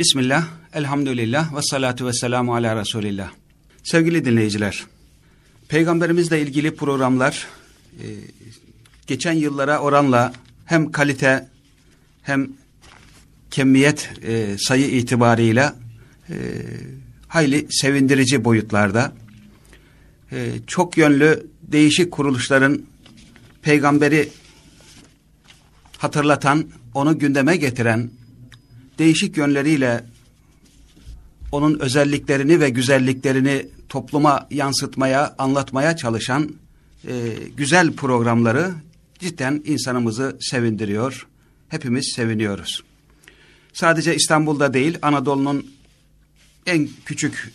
Bismillah, elhamdülillah ve salatu ve selamu ala Resulillah. Sevgili dinleyiciler, Peygamberimizle ilgili programlar e, geçen yıllara oranla hem kalite hem kemiyet e, sayı itibarıyla e, hayli sevindirici boyutlarda. E, çok yönlü değişik kuruluşların peygamberi hatırlatan, onu gündeme getiren, değişik yönleriyle onun özelliklerini ve güzelliklerini topluma yansıtmaya, anlatmaya çalışan e, güzel programları cidden insanımızı sevindiriyor. Hepimiz seviniyoruz. Sadece İstanbul'da değil, Anadolu'nun en küçük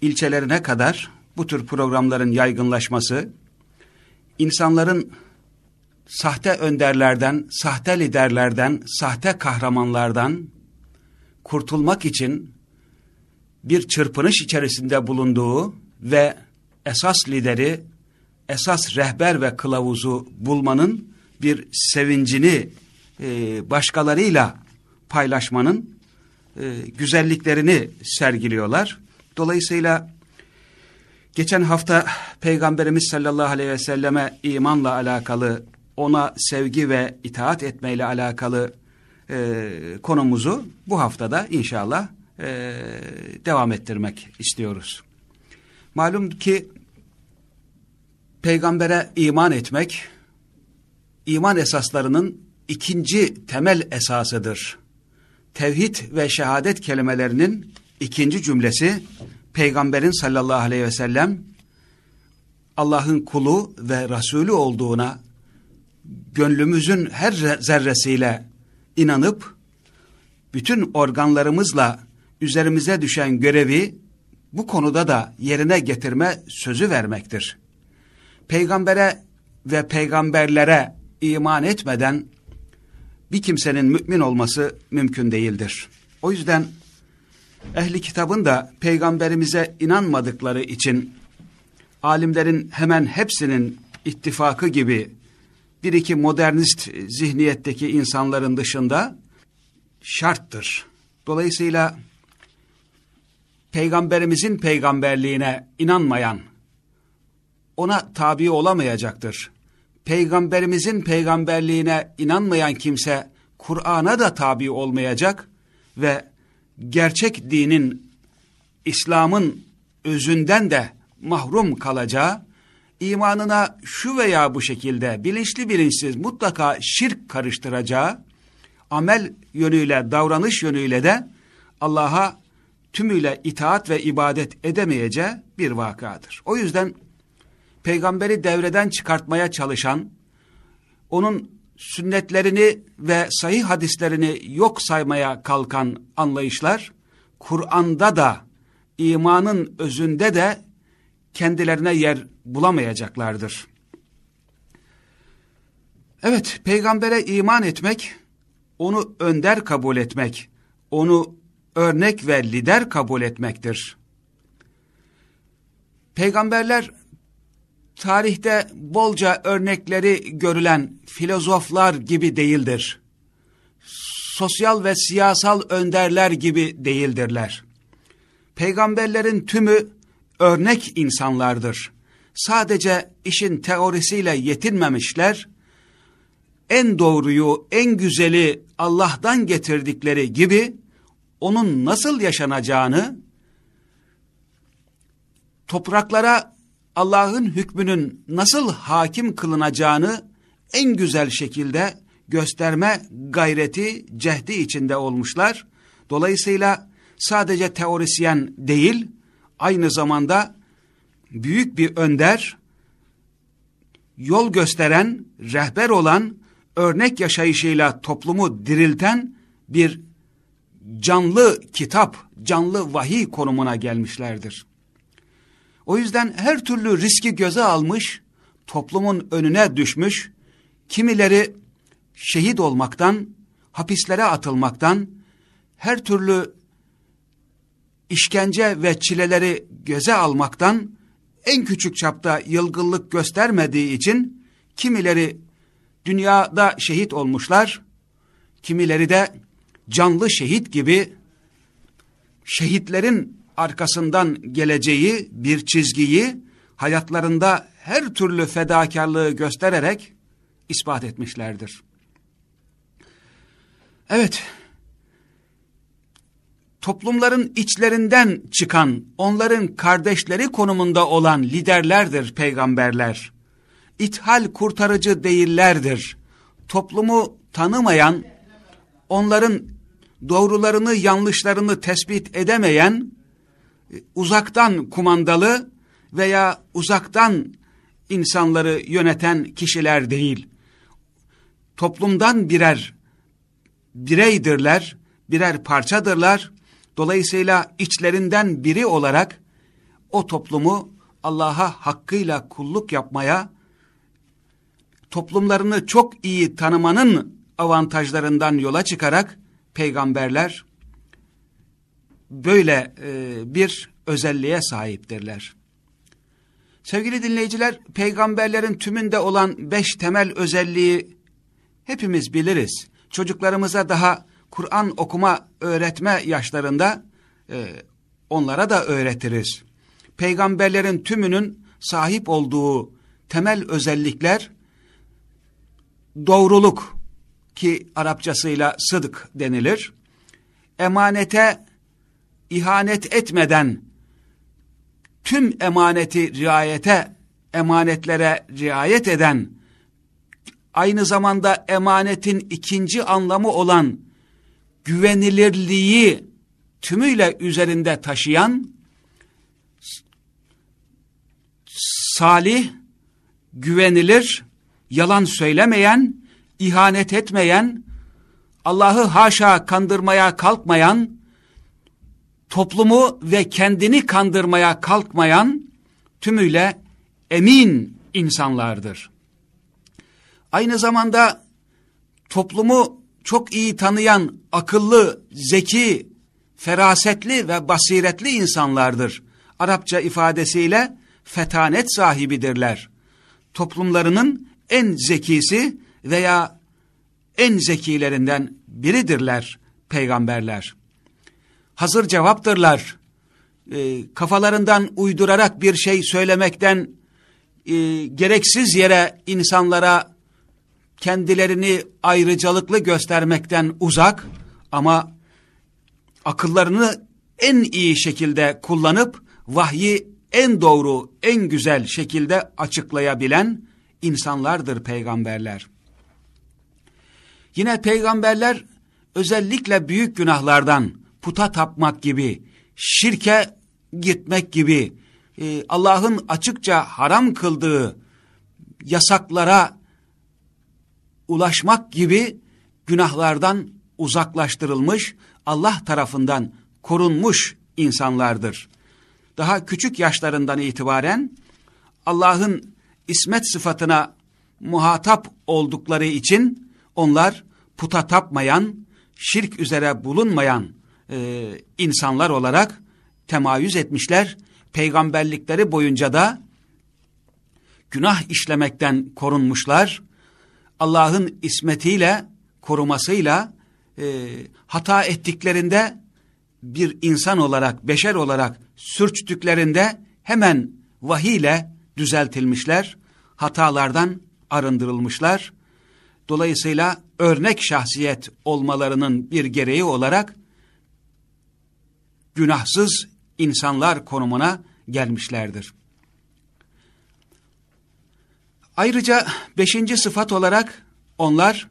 ilçelerine kadar bu tür programların yaygınlaşması, insanların sahte önderlerden, sahte liderlerden, sahte kahramanlardan kurtulmak için bir çırpınış içerisinde bulunduğu ve esas lideri, esas rehber ve kılavuzu bulmanın bir sevincini e, başkalarıyla paylaşmanın e, güzelliklerini sergiliyorlar. Dolayısıyla geçen hafta Peygamberimiz sallallahu aleyhi ve selleme imanla alakalı, ona sevgi ve itaat etmeyle alakalı e, konumuzu bu haftada inşallah e, devam ettirmek istiyoruz. Malum ki peygambere iman etmek, iman esaslarının ikinci temel esasıdır. Tevhid ve şehadet kelimelerinin ikinci cümlesi, peygamberin sallallahu aleyhi ve sellem, Allah'ın kulu ve Resulü olduğuna gönlümüzün her zerresiyle inanıp, bütün organlarımızla üzerimize düşen görevi bu konuda da yerine getirme sözü vermektir. Peygambere ve peygamberlere iman etmeden bir kimsenin mümin olması mümkün değildir. O yüzden ehli kitabın da peygamberimize inanmadıkları için alimlerin hemen hepsinin ittifakı gibi bir iki modernist zihniyetteki insanların dışında şarttır. Dolayısıyla peygamberimizin peygamberliğine inanmayan ona tabi olamayacaktır. Peygamberimizin peygamberliğine inanmayan kimse Kur'an'a da tabi olmayacak ve gerçek dinin İslam'ın özünden de mahrum kalacağı, imanına şu veya bu şekilde bilinçli bilinçsiz mutlaka şirk karıştıracağı, amel yönüyle, davranış yönüyle de Allah'a tümüyle itaat ve ibadet edemeyeceği bir vakadır. O yüzden peygamberi devreden çıkartmaya çalışan, onun sünnetlerini ve sahih hadislerini yok saymaya kalkan anlayışlar, Kur'an'da da, imanın özünde de kendilerine yer bulamayacaklardır. Evet, peygambere iman etmek, onu önder kabul etmek, onu örnek ve lider kabul etmektir. Peygamberler tarihte bolca örnekleri görülen filozoflar gibi değildir. Sosyal ve siyasal önderler gibi değildirler. Peygamberlerin tümü örnek insanlardır. Sadece işin teorisiyle yetinmemişler, en doğruyu, en güzeli Allah'tan getirdikleri gibi onun nasıl yaşanacağını, topraklara Allah'ın hükmünün nasıl hakim kılınacağını en güzel şekilde gösterme gayreti, cehdi içinde olmuşlar. Dolayısıyla sadece teorisyen değil, aynı zamanda büyük bir önder, yol gösteren, rehber olan, örnek yaşayışıyla toplumu dirilten bir canlı kitap, canlı vahiy konumuna gelmişlerdir. O yüzden her türlü riski göze almış, toplumun önüne düşmüş, kimileri şehit olmaktan, hapislere atılmaktan, her türlü işkence ve çileleri göze almaktan, en küçük çapta yılgınlık göstermediği için, kimileri dünyada şehit olmuşlar, kimileri de canlı şehit gibi şehitlerin arkasından geleceği bir çizgiyi hayatlarında her türlü fedakarlığı göstererek ispat etmişlerdir. Evet, toplumların içlerinden çıkan, onların kardeşleri konumunda olan liderlerdir peygamberler. İthal kurtarıcı değillerdir. Toplumu tanımayan, onların doğrularını yanlışlarını tespit edemeyen, uzaktan kumandalı veya uzaktan insanları yöneten kişiler değil. Toplumdan birer bireydirler, birer parçadırlar. Dolayısıyla içlerinden biri olarak o toplumu Allah'a hakkıyla kulluk yapmaya, toplumlarını çok iyi tanımanın avantajlarından yola çıkarak peygamberler böyle e, bir özelliğe sahiptirler. Sevgili dinleyiciler, peygamberlerin tümünde olan beş temel özelliği hepimiz biliriz. Çocuklarımıza daha Kur'an okuma öğretme yaşlarında e, onlara da öğretiriz. Peygamberlerin tümünün sahip olduğu temel özellikler doğruluk ki Arapçasıyla sıdık denilir. Emanete ihanet etmeden tüm emaneti riayete, emanetlere riayet eden, aynı zamanda emanetin ikinci anlamı olan güvenilirliği tümüyle üzerinde taşıyan, salih, güvenilir, yalan söylemeyen, ihanet etmeyen, Allah'ı haşa kandırmaya kalkmayan, toplumu ve kendini kandırmaya kalkmayan tümüyle emin insanlardır. Aynı zamanda toplumu çok iyi tanıyan akıllı, zeki, ferasetli ve basiretli insanlardır. Arapça ifadesiyle fetanet sahibidirler. Toplumlarının en zekisi veya en zekilerinden biridirler peygamberler hazır cevaptırlar. E, kafalarından uydurarak bir şey söylemekten, e, gereksiz yere insanlara kendilerini ayrıcalıklı göstermekten uzak ama akıllarını en iyi şekilde kullanıp vahyi en doğru, en güzel şekilde açıklayabilen insanlardır peygamberler. Yine peygamberler özellikle büyük günahlardan, puta tapmak gibi, şirke gitmek gibi, e, Allah'ın açıkça haram kıldığı yasaklara ulaşmak gibi günahlardan uzaklaştırılmış, Allah tarafından korunmuş insanlardır. Daha küçük yaşlarından itibaren Allah'ın ismet sıfatına muhatap oldukları için onlar puta tapmayan, şirk üzere bulunmayan e, insanlar olarak temayüz etmişler. Peygamberlikleri boyunca da günah işlemekten korunmuşlar. Allah'ın ismetiyle, korumasıyla e, hata ettiklerinde bir insan olarak, beşer olarak sürçtüklerinde hemen vahiyle düzeltilmişler. Hatalardan arındırılmışlar. Dolayısıyla örnek şahsiyet olmalarının bir gereği olarak günahsız insanlar konumuna gelmişlerdir. Ayrıca beşinci sıfat olarak onlar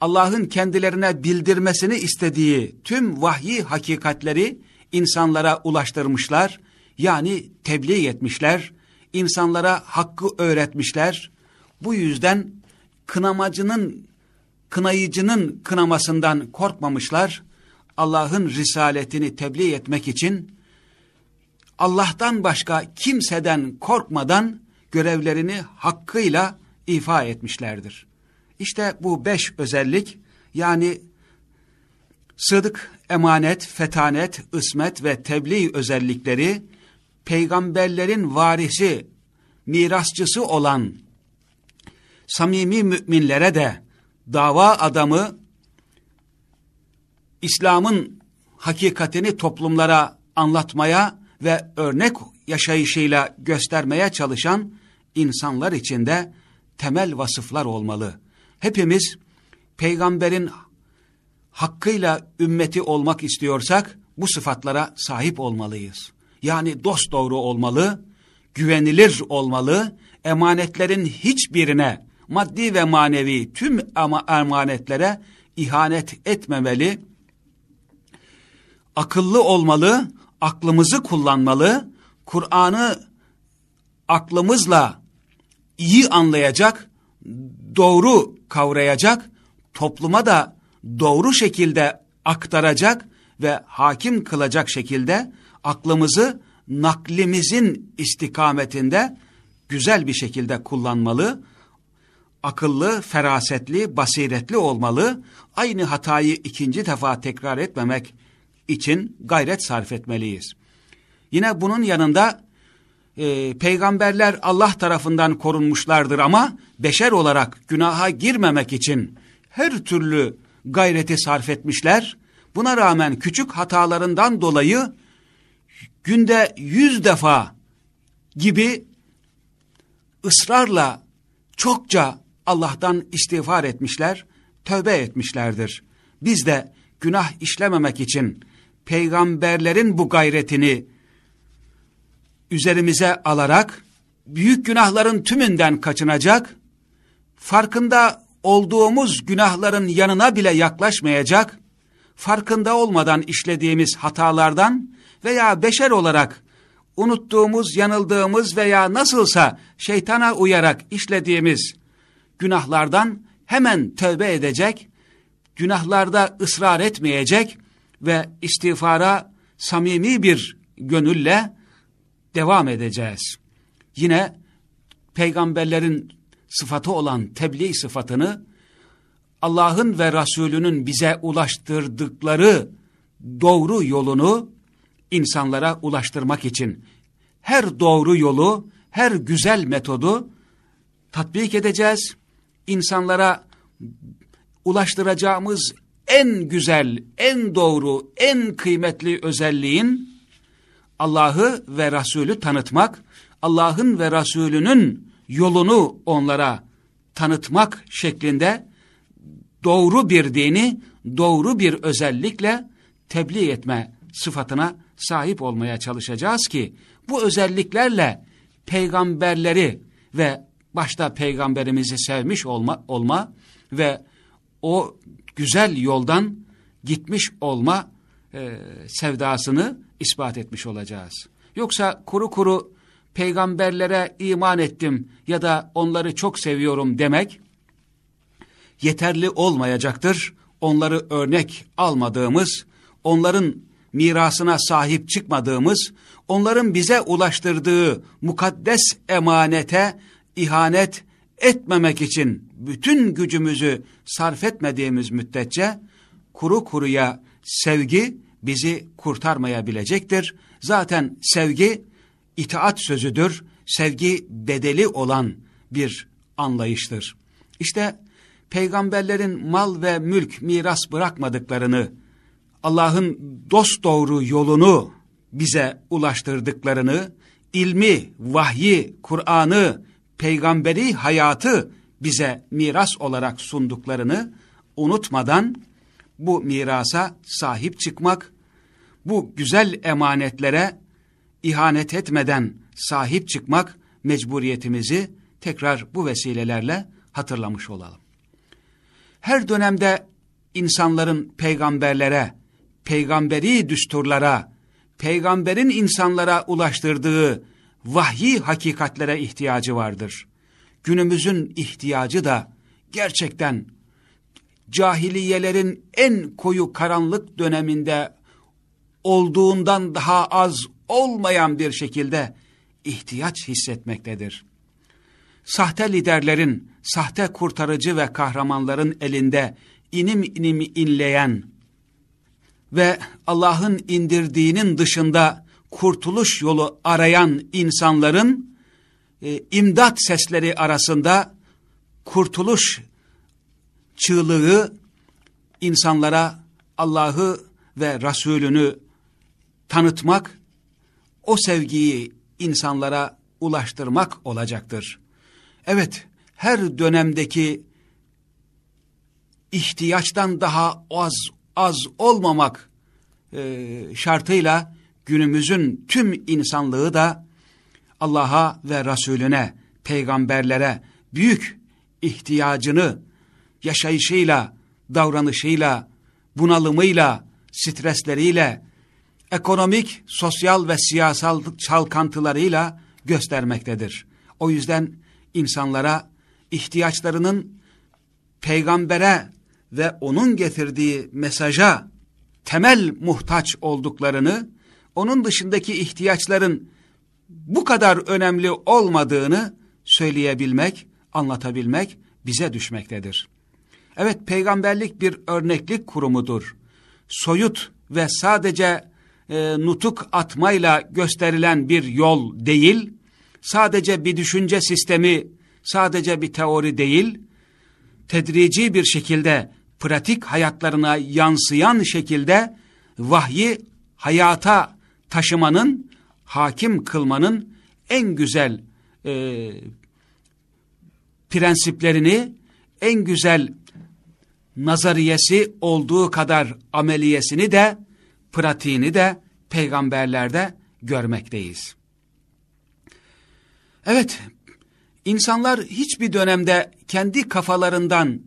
Allah'ın kendilerine bildirmesini istediği tüm vahyi hakikatleri insanlara ulaştırmışlar. Yani tebliğ etmişler, insanlara hakkı öğretmişler. Bu yüzden kınamacının, kınayıcının kınamasından korkmamışlar. Allah'ın risaletini tebliğ etmek için Allah'tan başka kimseden korkmadan görevlerini hakkıyla ifa etmişlerdir. İşte bu beş özellik yani sıdık, emanet, fetanet, ısmet ve tebliğ özellikleri peygamberlerin varisi, mirasçısı olan samimi müminlere de dava adamı İslam'ın hakikatini toplumlara anlatmaya ve örnek yaşayışıyla göstermeye çalışan insanlar içinde temel vasıflar olmalı. Hepimiz peygamberin hakkıyla ümmeti olmak istiyorsak bu sıfatlara sahip olmalıyız. Yani dost doğru olmalı, güvenilir olmalı, emanetlerin hiçbirine, maddi ve manevi tüm emanetlere ihanet etmemeli, akıllı olmalı, aklımızı kullanmalı, Kur'an'ı aklımızla iyi anlayacak, doğru kavrayacak, topluma da doğru şekilde aktaracak ve hakim kılacak şekilde aklımızı naklimizin istikametinde güzel bir şekilde kullanmalı, akıllı, ferasetli, basiretli olmalı, aynı hatayı ikinci defa tekrar etmemek için gayret sarf etmeliyiz. Yine bunun yanında e, peygamberler Allah tarafından korunmuşlardır ama beşer olarak günaha girmemek için her türlü gayreti sarf etmişler. Buna rağmen küçük hatalarından dolayı günde yüz defa gibi ısrarla çokça Allah'tan istiğfar etmişler, tövbe etmişlerdir. Biz de günah işlememek için peygamberlerin bu gayretini üzerimize alarak büyük günahların tümünden kaçınacak, farkında olduğumuz günahların yanına bile yaklaşmayacak, farkında olmadan işlediğimiz hatalardan veya beşer olarak unuttuğumuz, yanıldığımız veya nasılsa şeytana uyarak işlediğimiz günahlardan hemen tövbe edecek, günahlarda ısrar etmeyecek ve istiğfara samimi bir gönülle devam edeceğiz. Yine peygamberlerin sıfatı olan tebliğ sıfatını Allah'ın ve Resulünün bize ulaştırdıkları doğru yolunu insanlara ulaştırmak için her doğru yolu, her güzel metodu tatbik edeceğiz. İnsanlara ulaştıracağımız en güzel, en doğru, en kıymetli özelliğin Allah'ı ve Resulü tanıtmak, Allah'ın ve Resulünün yolunu onlara tanıtmak şeklinde doğru bir dini, doğru bir özellikle tebliğ etme sıfatına sahip olmaya çalışacağız ki bu özelliklerle peygamberleri ve başta peygamberimizi sevmiş olma, olma ve o güzel yoldan gitmiş olma e, sevdasını ispat etmiş olacağız. Yoksa kuru kuru peygamberlere iman ettim ya da onları çok seviyorum demek yeterli olmayacaktır. Onları örnek almadığımız, onların mirasına sahip çıkmadığımız, onların bize ulaştırdığı mukaddes emanete ihanet etmemek için bütün gücümüzü sarf etmediğimiz müddetçe kuru kuruya sevgi bizi kurtarmayabilecektir. Zaten sevgi itaat sözüdür. Sevgi bedeli olan bir anlayıştır. İşte peygamberlerin mal ve mülk miras bırakmadıklarını, Allah'ın dost doğru yolunu bize ulaştırdıklarını, ilmi, vahyi, Kur'an'ı, peygamberi hayatı bize miras olarak sunduklarını unutmadan bu mirasa sahip çıkmak, bu güzel emanetlere ihanet etmeden sahip çıkmak mecburiyetimizi tekrar bu vesilelerle hatırlamış olalım. Her dönemde insanların peygamberlere, peygamberi düsturlara, peygamberin insanlara ulaştırdığı vahyi hakikatlere ihtiyacı vardır. Günümüzün ihtiyacı da gerçekten cahiliyelerin en koyu karanlık döneminde olduğundan daha az olmayan bir şekilde ihtiyaç hissetmektedir. Sahte liderlerin, sahte kurtarıcı ve kahramanların elinde inim inim inleyen ve Allah'ın indirdiğinin dışında kurtuluş yolu arayan insanların e, imdat sesleri arasında kurtuluş çığlığı insanlara Allah'ı ve Resulünü tanıtmak, o sevgiyi insanlara ulaştırmak olacaktır. Evet, her dönemdeki ihtiyaçtan daha az az olmamak e, şartıyla günümüzün tüm insanlığı da Allah'a ve Resulüne, peygamberlere büyük ihtiyacını yaşayışıyla, davranışıyla, bunalımıyla, stresleriyle, ekonomik, sosyal ve siyasal çalkantılarıyla göstermektedir. O yüzden insanlara ihtiyaçlarının peygambere ve onun getirdiği mesaja temel muhtaç olduklarını, onun dışındaki ihtiyaçların bu kadar önemli olmadığını söyleyebilmek, anlatabilmek bize düşmektedir. Evet peygamberlik bir örneklik kurumudur. Soyut ve sadece e, nutuk atmayla gösterilen bir yol değil, sadece bir düşünce sistemi, sadece bir teori değil, tedrici bir şekilde pratik hayatlarına yansıyan şekilde vahyi hayata taşımanın, hakim kılmanın en güzel e, prensiplerini, en güzel nazariyesi olduğu kadar ameliyesini de, pratiğini de peygamberlerde görmekteyiz. Evet, insanlar hiçbir dönemde kendi kafalarından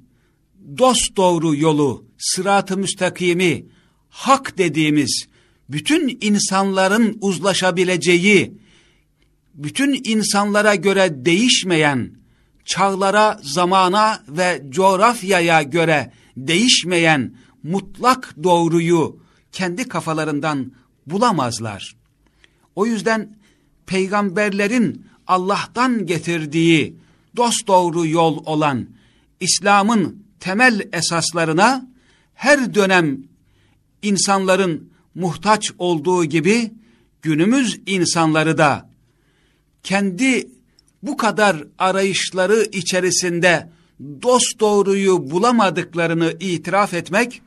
dost doğru yolu, sırat-ı müstakimi, hak dediğimiz, bütün insanların uzlaşabileceği, bütün insanlara göre değişmeyen, çağlara, zamana ve coğrafyaya göre değişmeyen mutlak doğruyu kendi kafalarından bulamazlar. O yüzden peygamberlerin Allah'tan getirdiği dost doğru yol olan İslam'ın temel esaslarına her dönem insanların muhtaç olduğu gibi günümüz insanları da kendi bu kadar arayışları içerisinde dost doğruyu bulamadıklarını itiraf etmek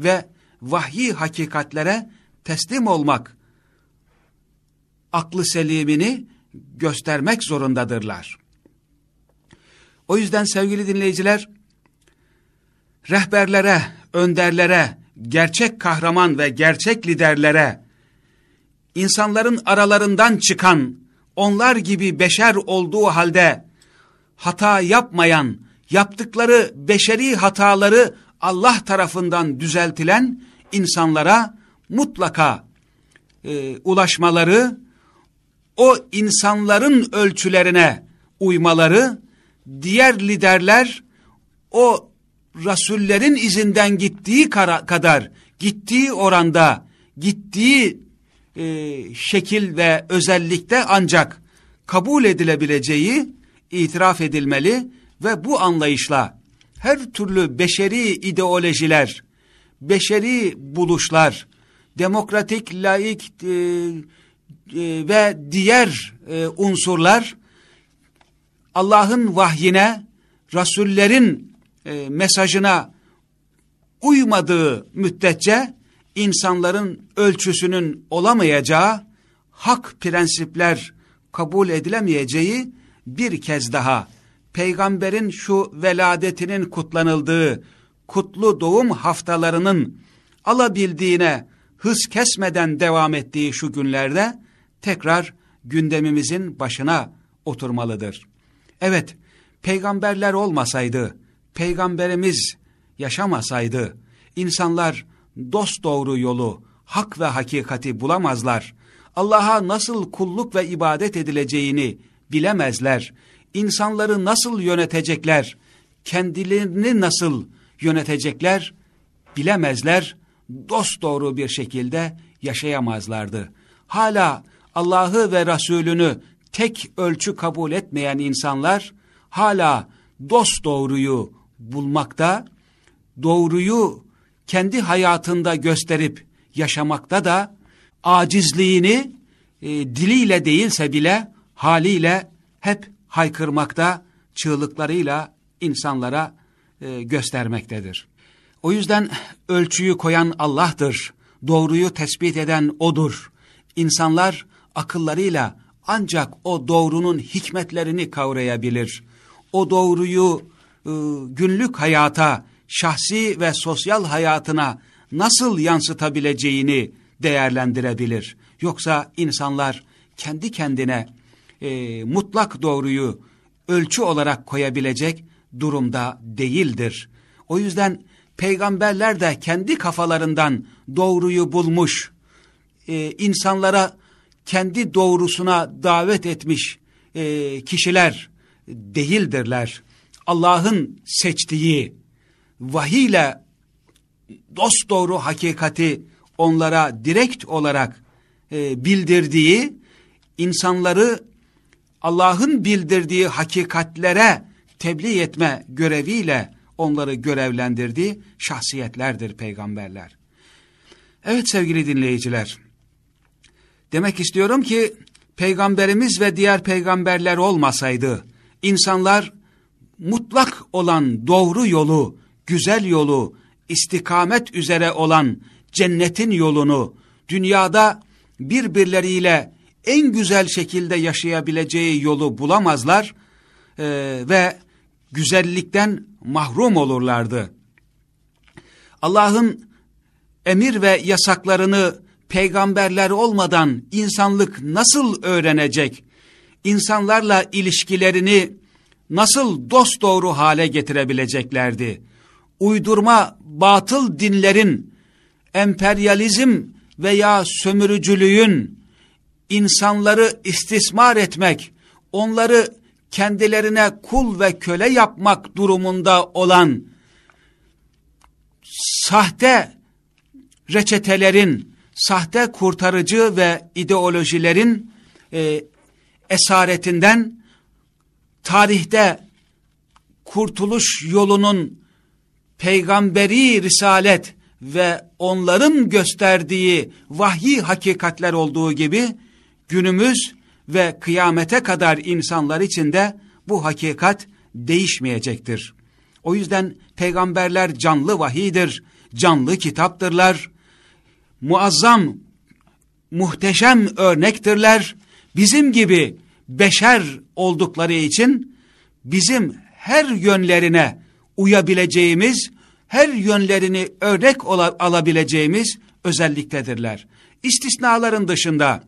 ve vahyi hakikatlere teslim olmak aklı selimini göstermek zorundadırlar. O yüzden sevgili dinleyiciler, rehberlere, önderlere, gerçek kahraman ve gerçek liderlere, insanların aralarından çıkan, onlar gibi beşer olduğu halde hata yapmayan, yaptıkları beşeri hataları Allah tarafından düzeltilen insanlara mutlaka e, ulaşmaları, o insanların ölçülerine uymaları, diğer liderler o rasullerin izinden gittiği kadar, gittiği oranda, gittiği e, şekil ve özellikte ancak kabul edilebileceği itiraf edilmeli ve bu anlayışla her türlü beşeri ideolojiler, beşeri buluşlar, demokratik, laik e, e, ve diğer e, unsurlar Allah'ın vahyine, Rasullerin e, mesajına uymadığı müddetçe insanların ölçüsünün olamayacağı, hak prensipler kabul edilemeyeceği bir kez daha peygamberin şu veladetinin kutlanıldığı kutlu doğum haftalarının alabildiğine hız kesmeden devam ettiği şu günlerde tekrar gündemimizin başına oturmalıdır. Evet, peygamberler olmasaydı, peygamberimiz yaşamasaydı, insanlar dost doğru yolu, hak ve hakikati bulamazlar. Allah'a nasıl kulluk ve ibadet edileceğini bilemezler. İnsanları nasıl yönetecekler, kendilerini nasıl yönetecekler bilemezler. Dost doğru bir şekilde yaşayamazlardı. Hala Allah'ı ve Resulünü tek ölçü kabul etmeyen insanlar hala dost doğruyu bulmakta, doğruyu kendi hayatında gösterip yaşamakta da acizliğini e, diliyle değilse bile haliyle hep haykırmakta, çığlıklarıyla insanlara e, göstermektedir. O yüzden ölçüyü koyan Allah'tır. Doğruyu tespit eden O'dur. İnsanlar akıllarıyla ancak o doğrunun hikmetlerini kavrayabilir. O doğruyu e, günlük hayata, şahsi ve sosyal hayatına nasıl yansıtabileceğini değerlendirebilir. Yoksa insanlar kendi kendine e, mutlak doğruyu ölçü olarak koyabilecek durumda değildir. O yüzden peygamberler de kendi kafalarından doğruyu bulmuş, e, insanlara kendi doğrusuna davet etmiş e, kişiler değildirler. Allah'ın seçtiği vahiyle dost doğru hakikati onlara direkt olarak e, bildirdiği, insanları Allah'ın bildirdiği hakikatlere tebliğ etme göreviyle onları görevlendirdiği şahsiyetlerdir peygamberler. Evet sevgili dinleyiciler, demek istiyorum ki peygamberimiz ve diğer peygamberler olmasaydı, insanlar mutlak olan doğru yolu, güzel yolu, istikamet üzere olan cennetin yolunu, dünyada birbirleriyle en güzel şekilde yaşayabileceği yolu bulamazlar e, ve güzellikten mahrum olurlardı. Allah'ın emir ve yasaklarını peygamberler olmadan insanlık nasıl öğrenecek? İnsanlarla ilişkilerini nasıl dosdoğru hale getirebileceklerdi? Uydurma batıl dinlerin, emperyalizm veya sömürücülüğün insanları istismar etmek, onları kendilerine kul ve köle yapmak durumunda olan sahte reçetelerin, sahte kurtarıcı ve ideolojilerin e, esaretinden tarihte kurtuluş yolunun peygamberi risalet ve onların gösterdiği vahyi hakikatler olduğu gibi günümüz ve kıyamete kadar insanlar için de bu hakikat değişmeyecektir. O yüzden peygamberler canlı vahidir, canlı kitaptırlar, muazzam, muhteşem örnektirler. Bizim gibi beşer oldukları için bizim her yönlerine uyabileceğimiz, her yönlerini örnek alabileceğimiz özelliktedirler. İstisnaların dışında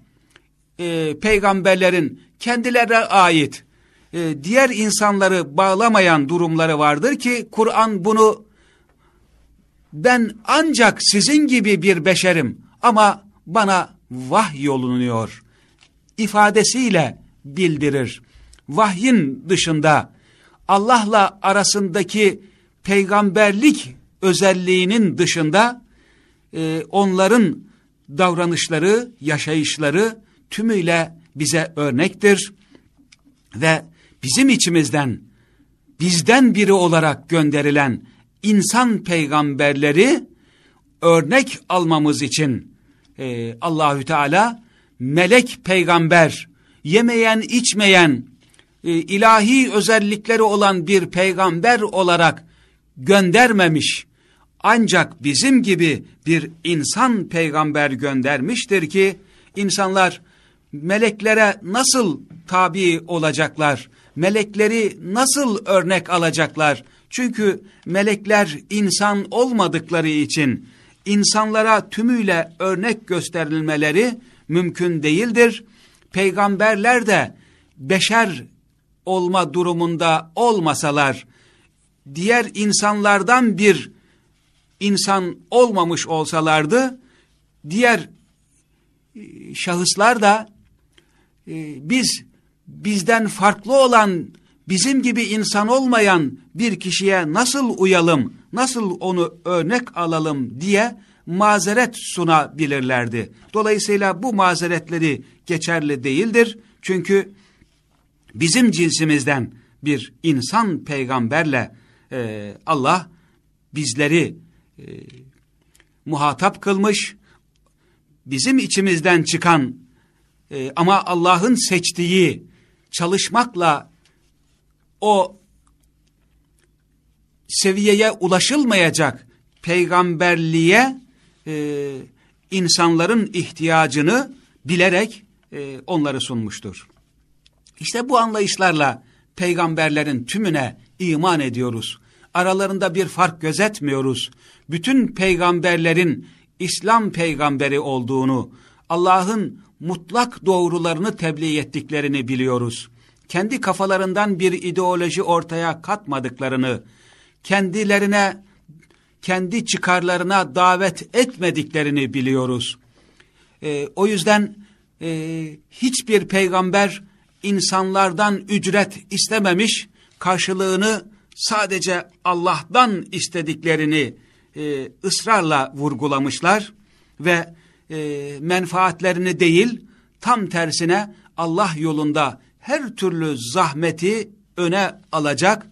e, peygamberlerin kendilerine ait e, diğer insanları bağlamayan durumları vardır ki Kur'an bunu ben ancak sizin gibi bir beşerim ama bana vah yolunuyor ifadesiyle bildirir. Vahyin dışında Allah'la arasındaki peygamberlik özelliğinin dışında e, onların davranışları, yaşayışları tümüyle bize örnektir ve bizim içimizden bizden biri olarak gönderilen insan peygamberleri örnek almamız için e, Allahü Teala melek peygamber yemeyen içmeyen e, ilahi özellikleri olan bir peygamber olarak göndermemiş ancak bizim gibi bir insan peygamber göndermiştir ki insanlar meleklere nasıl tabi olacaklar? Melekleri nasıl örnek alacaklar? Çünkü melekler insan olmadıkları için insanlara tümüyle örnek gösterilmeleri mümkün değildir. Peygamberler de beşer olma durumunda olmasalar, diğer insanlardan bir insan olmamış olsalardı, diğer şahıslar da e, biz bizden farklı olan bizim gibi insan olmayan bir kişiye nasıl uyalım, nasıl onu örnek alalım diye mazeret sunabilirlerdi. Dolayısıyla bu mazeretleri geçerli değildir. Çünkü bizim cinsimizden bir insan peygamberle e, Allah bizleri e, muhatap kılmış, bizim içimizden çıkan e, ama Allah'ın seçtiği çalışmakla o seviyeye ulaşılmayacak peygamberliğe e, insanların ihtiyacını bilerek e, onları sunmuştur. İşte bu anlayışlarla peygamberlerin tümüne iman ediyoruz. Aralarında bir fark gözetmiyoruz. Bütün peygamberlerin İslam peygamberi olduğunu, Allah'ın mutlak doğrularını tebliğ ettiklerini biliyoruz. Kendi kafalarından bir ideoloji ortaya katmadıklarını, kendilerine, kendi çıkarlarına davet etmediklerini biliyoruz. Ee, o yüzden e, hiçbir peygamber insanlardan ücret istememiş, karşılığını sadece Allah'tan istediklerini e, ısrarla vurgulamışlar ve e, menfaatlerini değil, tam tersine Allah yolunda her türlü zahmeti öne alacak,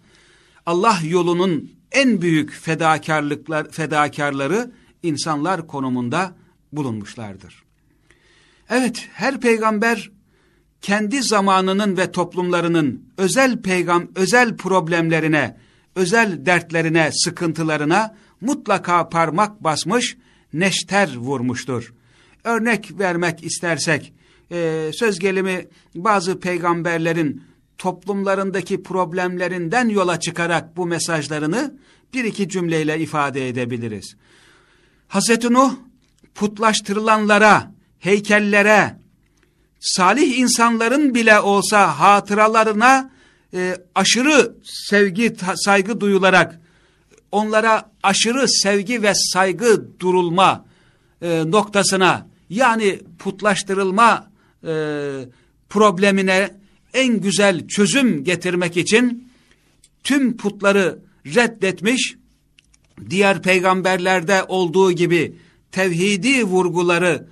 Allah yolunun en büyük fedakarlıklar, fedakarları insanlar konumunda bulunmuşlardır. Evet, her peygamber kendi zamanının ve toplumlarının özel peygam özel problemlerine, özel dertlerine, sıkıntılarına mutlaka parmak basmış, neşter vurmuştur. Örnek vermek istersek, e, söz gelimi bazı peygamberlerin toplumlarındaki problemlerinden yola çıkarak bu mesajlarını bir iki cümleyle ifade edebiliriz. Hazreti Nuh putlaştırılanlara, heykellere, salih insanların bile olsa hatıralarına e, aşırı sevgi, saygı duyularak onlara aşırı sevgi ve saygı durulma e, noktasına yani putlaştırılma e, problemine en güzel çözüm getirmek için tüm putları reddetmiş, diğer peygamberlerde olduğu gibi tevhidi vurguları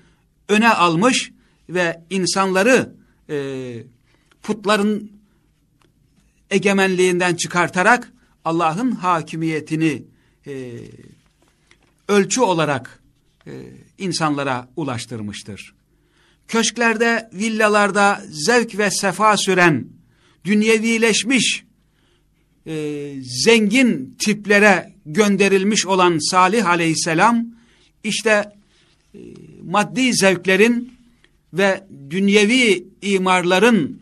öne almış ve insanları e, putların egemenliğinden çıkartarak Allah'ın hakimiyetini e, ölçü olarak e, insanlara ulaştırmıştır. Köşklerde, villalarda zevk ve sefa süren, dünyevileşmiş, e, zengin tiplere gönderilmiş olan Salih aleyhisselam, işte e, maddi zevklerin ve dünyevi imarların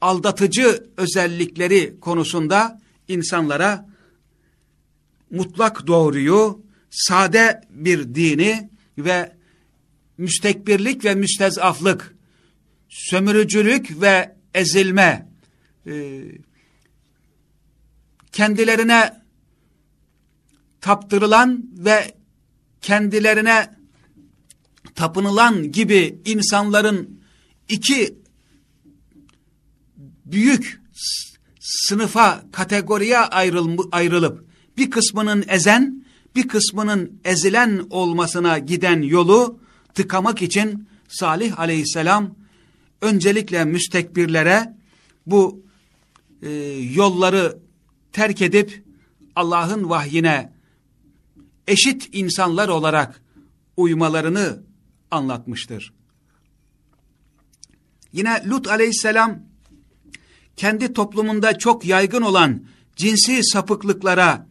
aldatıcı özellikleri konusunda insanlara mutlak doğruyu, sade bir dini ve müstekbirlik ve müstezaflık, sömürücülük ve ezilme, e, kendilerine taptırılan ve kendilerine tapınılan gibi insanların iki büyük sınıfa, kategoriye ayrılıp bir kısmının ezen, bir kısmının ezilen olmasına giden yolu tıkamak için Salih aleyhisselam öncelikle müstekbirlere bu e, yolları terk edip Allah'ın vahyine eşit insanlar olarak uymalarını anlatmıştır. Yine Lut aleyhisselam kendi toplumunda çok yaygın olan cinsi sapıklıklara,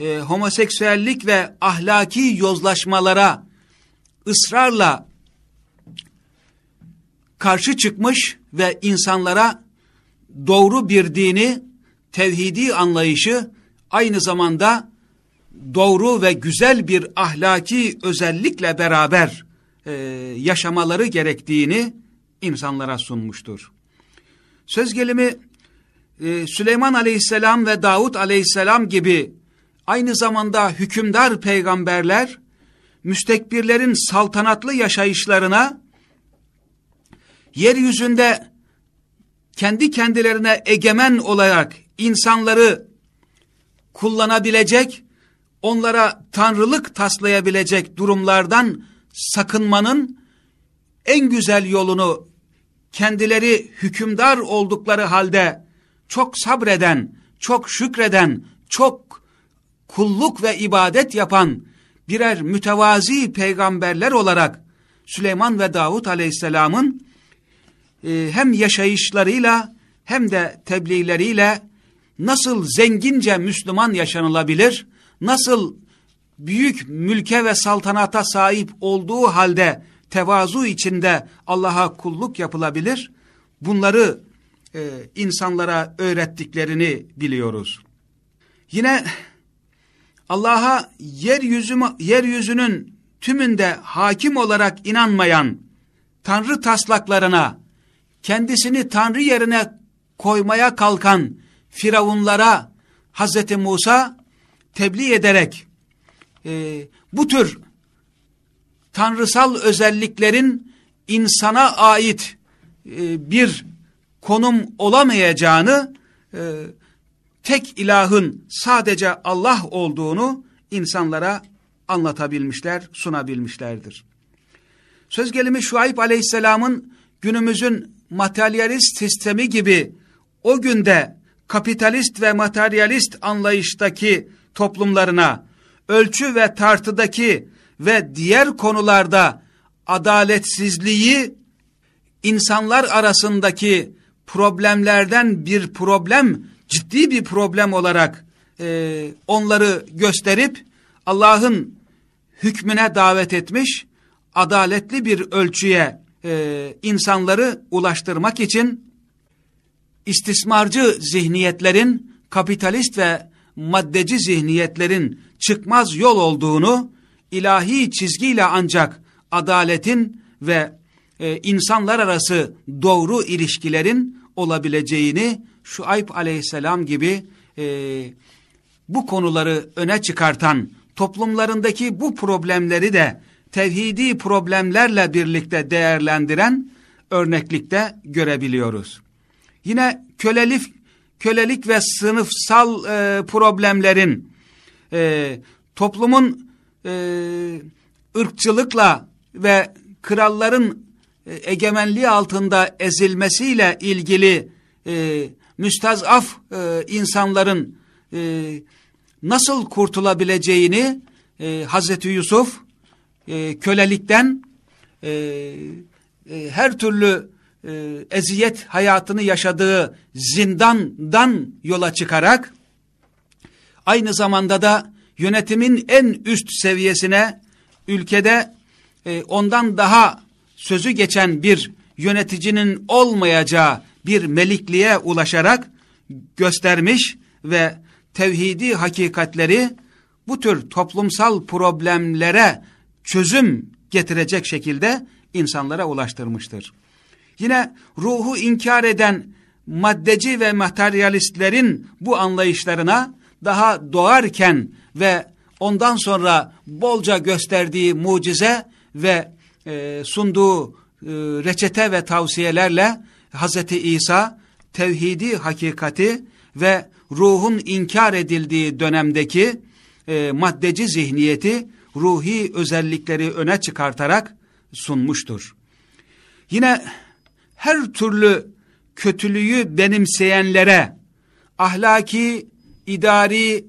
e, homoseksüellik ve ahlaki yozlaşmalara ısrarla karşı çıkmış ve insanlara doğru bir dini, tevhidi anlayışı aynı zamanda doğru ve güzel bir ahlaki özellikle beraber e, yaşamaları gerektiğini insanlara sunmuştur. Söz gelimi e, Süleyman aleyhisselam ve Davut aleyhisselam gibi aynı zamanda hükümdar peygamberler müstekbirlerin saltanatlı yaşayışlarına yeryüzünde kendi kendilerine egemen olarak insanları kullanabilecek, onlara tanrılık taslayabilecek durumlardan sakınmanın en güzel yolunu kendileri hükümdar oldukları halde çok sabreden, çok şükreden, çok kulluk ve ibadet yapan birer mütevazi peygamberler olarak Süleyman ve Davut aleyhisselamın e, hem yaşayışlarıyla hem de tebliğleriyle nasıl zengince Müslüman yaşanılabilir, nasıl büyük mülke ve saltanata sahip olduğu halde tevazu içinde Allah'a kulluk yapılabilir. Bunları e, insanlara öğrettiklerini biliyoruz. Yine Allah'a yeryüzü, yeryüzünün tümünde hakim olarak inanmayan Tanrı taslaklarına kendisini Tanrı yerine koymaya kalkan Firavunlara Hz. Musa tebliğ ederek e, bu tür tanrısal özelliklerin insana ait e, bir konum olamayacağını e, tek ilahın sadece Allah olduğunu insanlara anlatabilmişler, sunabilmişlerdir. Söz gelimi Şuayb aleyhisselamın günümüzün materyalist sistemi gibi o günde kapitalist ve materyalist anlayıştaki toplumlarına ölçü ve tartıdaki ve diğer konularda adaletsizliği insanlar arasındaki problemlerden bir problem, ciddi bir problem olarak e, onları gösterip Allah'ın hükmüne davet etmiş, adaletli bir ölçüye e, insanları ulaştırmak için istismarcı zihniyetlerin, kapitalist ve maddeci zihniyetlerin çıkmaz yol olduğunu, ilahi çizgiyle ancak adaletin ve e, insanlar arası doğru ilişkilerin olabileceğini Şuayb aleyhisselam gibi e, bu konuları öne çıkartan toplumlarındaki bu problemleri de tevhidi problemlerle birlikte değerlendiren örneklikte görebiliyoruz. Yine kölelik, kölelik ve sınıfsal e, problemlerin e, toplumun e, ırkçılıkla ve kralların e, egemenliği altında ezilmesiyle ilgili e, müstazaf e, insanların e, nasıl kurtulabileceğini e, Hazreti Yusuf e, kölelikten e, e, her türlü e, eziyet hayatını yaşadığı zindandan yola çıkarak aynı zamanda da yönetimin en üst seviyesine ülkede e, ondan daha sözü geçen bir yöneticinin olmayacağı bir melikliğe ulaşarak göstermiş ve tevhidi hakikatleri bu tür toplumsal problemlere çözüm getirecek şekilde insanlara ulaştırmıştır. Yine ruhu inkar eden maddeci ve materyalistlerin bu anlayışlarına daha doğarken ve ondan sonra bolca gösterdiği mucize ve e, sunduğu e, reçete ve tavsiyelerle Hz. İsa tevhidi hakikati ve ruhun inkar edildiği dönemdeki e, maddeci zihniyeti ruhi özellikleri öne çıkartarak sunmuştur. Yine her türlü kötülüğü benimseyenlere ahlaki, idari,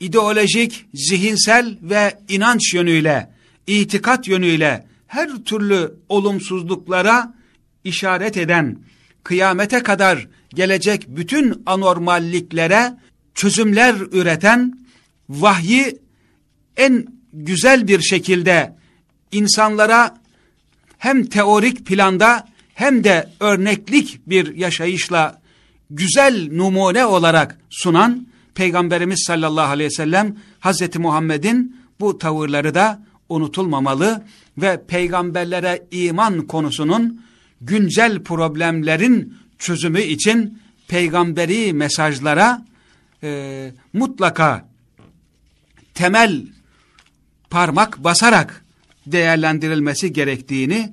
ideolojik, zihinsel ve inanç yönüyle, itikat yönüyle her türlü olumsuzluklara işaret eden, kıyamete kadar gelecek bütün anormalliklere çözümler üreten, vahyi en güzel bir şekilde insanlara hem teorik planda hem de örneklik bir yaşayışla güzel numune olarak sunan Peygamberimiz sallallahu aleyhi ve sellem Hazreti Muhammed'in bu tavırları da unutulmamalı ve peygamberlere iman konusunun güncel problemlerin çözümü için peygamberi mesajlara e, mutlaka temel parmak basarak değerlendirilmesi gerektiğini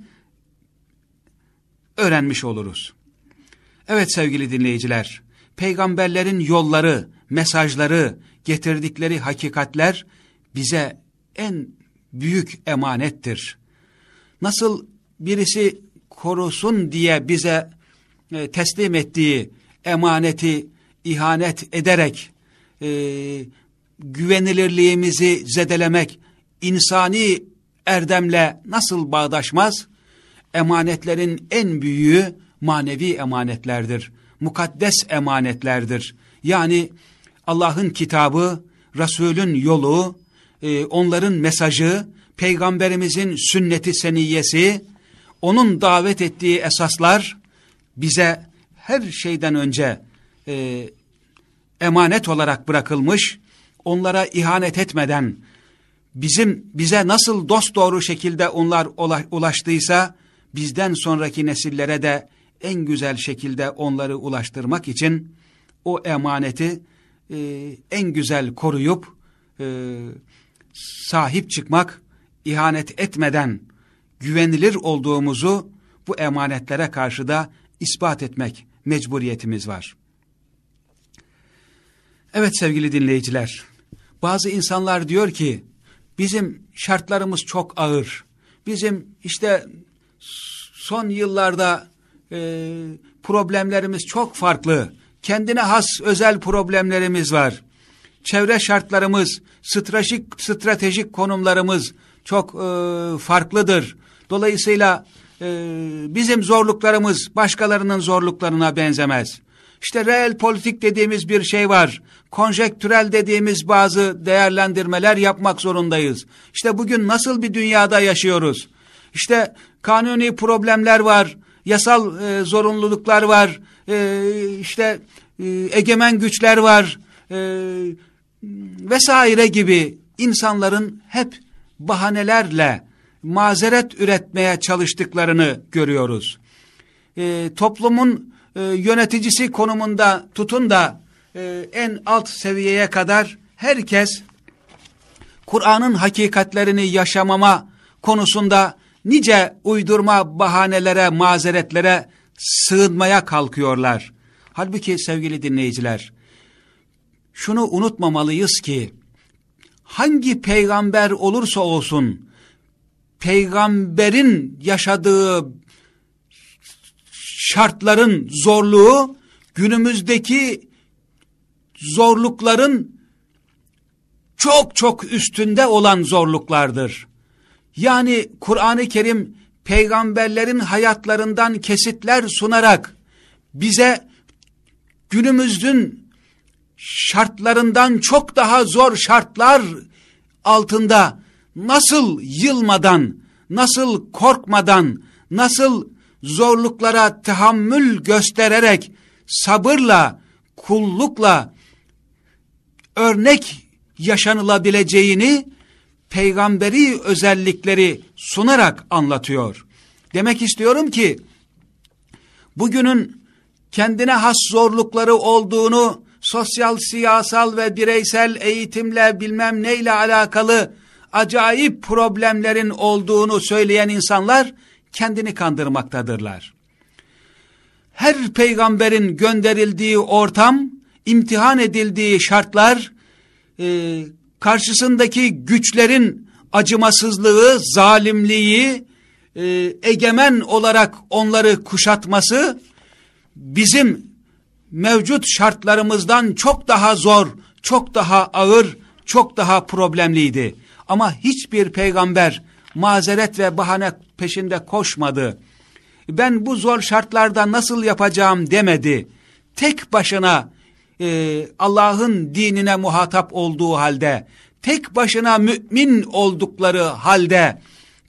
öğrenmiş oluruz. Evet sevgili dinleyiciler, peygamberlerin yolları, mesajları, getirdikleri hakikatler bize en büyük emanettir. Nasıl birisi korusun diye bize e, teslim ettiği emaneti ihanet ederek e, güvenilirliğimizi zedelemek insani erdemle nasıl bağdaşmaz? Emanetlerin en büyüğü manevi emanetlerdir. Mukaddes emanetlerdir. Yani Allah'ın kitabı, Resulün yolu, e, onların mesajı, peygamberimizin sünneti seniyesi, onun davet ettiği esaslar bize her şeyden önce e, emanet olarak bırakılmış, onlara ihanet etmeden, bizim bize nasıl dost doğru şekilde onlar ulaştıysa, bizden sonraki nesillere de en güzel şekilde onları ulaştırmak için o emaneti e, en güzel koruyup e, sahip çıkmak, ihanet etmeden güvenilir olduğumuzu bu emanetlere karşı da ispat etmek mecburiyetimiz var. Evet sevgili dinleyiciler, bazı insanlar diyor ki, bizim şartlarımız çok ağır, bizim işte son yıllarda e, problemlerimiz çok farklı, kendine has özel problemlerimiz var. Çevre şartlarımız, stratejik, stratejik konumlarımız çok e, farklıdır. Dolayısıyla e, bizim zorluklarımız başkalarının zorluklarına benzemez. İşte reel politik dediğimiz bir şey var. Konjektürel dediğimiz bazı değerlendirmeler yapmak zorundayız. İşte bugün nasıl bir dünyada yaşıyoruz? İşte kanuni problemler var, yasal e, zorunluluklar var, e, işte e, egemen güçler var e, vesaire gibi insanların hep bahanelerle mazeret üretmeye çalıştıklarını görüyoruz. E, toplumun e, yöneticisi konumunda tutun da e, en alt seviyeye kadar herkes Kur'an'ın hakikatlerini yaşamama konusunda nice uydurma bahanelere, mazeretlere sığınmaya kalkıyorlar. Halbuki sevgili dinleyiciler, şunu unutmamalıyız ki, hangi peygamber olursa olsun, peygamberin yaşadığı şartların zorluğu, günümüzdeki zorlukların çok çok üstünde olan zorluklardır. Yani Kur'an-ı Kerim peygamberlerin hayatlarından kesitler sunarak bize günümüzün şartlarından çok daha zor şartlar altında nasıl yılmadan, nasıl korkmadan, nasıl zorluklara tahammül göstererek sabırla, kullukla örnek yaşanılabileceğini peygamberi özellikleri sunarak anlatıyor. Demek istiyorum ki bugünün kendine has zorlukları olduğunu sosyal, siyasal ve bireysel eğitimle bilmem neyle alakalı acayip problemlerin olduğunu söyleyen insanlar kendini kandırmaktadırlar. Her peygamberin gönderildiği ortam, imtihan edildiği şartlar, e, karşısındaki güçlerin acımasızlığı, zalimliği, e, egemen olarak onları kuşatması, bizim mevcut şartlarımızdan çok daha zor, çok daha ağır, çok daha problemliydi. Ama hiçbir peygamber mazeret ve bahane peşinde koşmadı. Ben bu zor şartlarda nasıl yapacağım demedi. Tek başına e, Allah'ın dinine muhatap olduğu halde, tek başına mümin oldukları halde,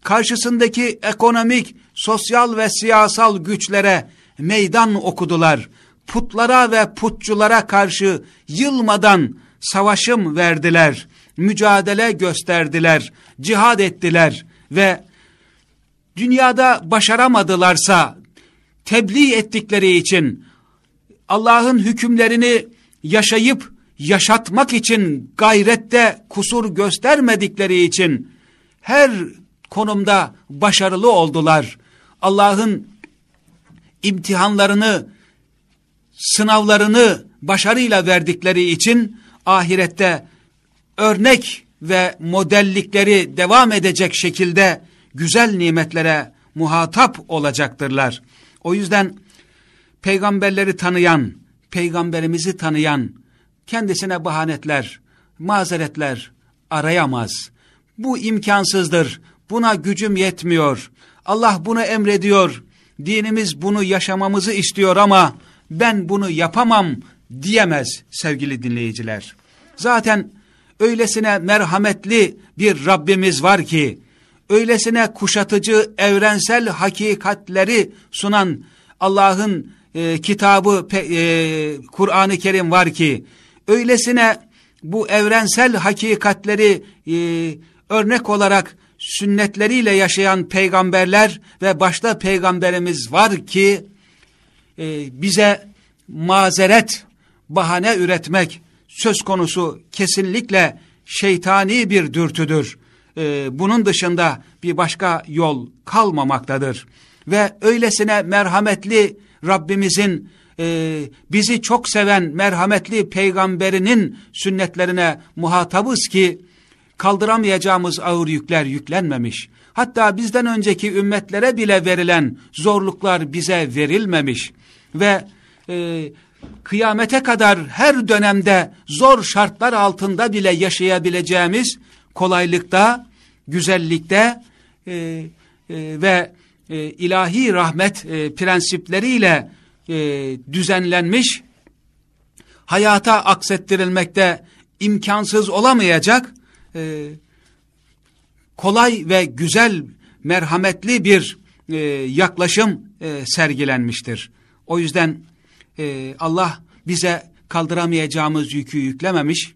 karşısındaki ekonomik, sosyal ve siyasal güçlere meydan okudular. Putlara ve putçulara karşı yılmadan savaşım verdiler, mücadele gösterdiler, cihad ettiler ve dünyada başaramadılarsa tebliğ ettikleri için Allah'ın hükümlerini yaşayıp yaşatmak için gayrette kusur göstermedikleri için her konumda başarılı oldular. Allah'ın imtihanlarını, sınavlarını başarıyla verdikleri için ahirette örnek ve modellikleri devam edecek şekilde güzel nimetlere muhatap olacaktırlar. O yüzden peygamberleri tanıyan, peygamberimizi tanıyan kendisine bahanetler, mazeretler arayamaz. Bu imkansızdır. Buna gücüm yetmiyor. Allah bunu emrediyor. Dinimiz bunu yaşamamızı istiyor ama ben bunu yapamam diyemez sevgili dinleyiciler. Zaten öylesine merhametli bir Rabbimiz var ki, öylesine kuşatıcı evrensel hakikatleri sunan Allah'ın e, kitabı e, Kur'an-ı Kerim var ki, öylesine bu evrensel hakikatleri e, örnek olarak sünnetleriyle yaşayan peygamberler ve başta peygamberimiz var ki, e, bize mazeret, bahane üretmek söz konusu kesinlikle şeytani bir dürtüdür. E, bunun dışında bir başka yol kalmamaktadır. Ve öylesine merhametli Rabbimizin e, bizi çok seven merhametli peygamberinin sünnetlerine muhatabız ki kaldıramayacağımız ağır yükler yüklenmemiş. Hatta bizden önceki ümmetlere bile verilen zorluklar bize verilmemiş. Ve e, kıyamete kadar her dönemde zor şartlar altında bile yaşayabileceğimiz kolaylıkta, güzellikte e, e, ve e, ilahi rahmet e, prensipleriyle e, düzenlenmiş, hayata aksettirilmekte imkansız olamayacak, e, kolay ve güzel, merhametli bir e, yaklaşım e, sergilenmiştir. O yüzden e, Allah bize kaldıramayacağımız yükü yüklememiş,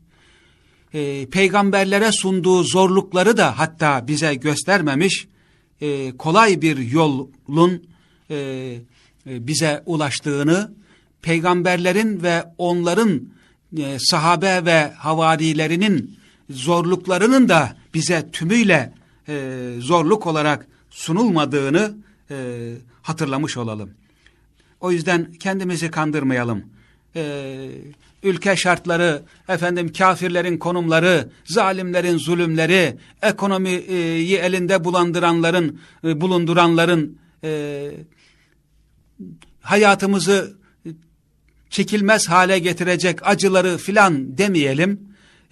e, peygamberlere sunduğu zorlukları da hatta bize göstermemiş, e, kolay bir yolun e, e, bize ulaştığını, peygamberlerin ve onların e, sahabe ve havarilerinin zorluklarının da bize tümüyle e, zorluk olarak sunulmadığını e, hatırlamış olalım. O yüzden kendimizi kandırmayalım. Ee, ülke şartları, efendim kafirlerin konumları, zalimlerin zulümleri, ekonomiyi elinde bulandıranların, e, bulunduranların e, hayatımızı çekilmez hale getirecek acıları filan demeyelim.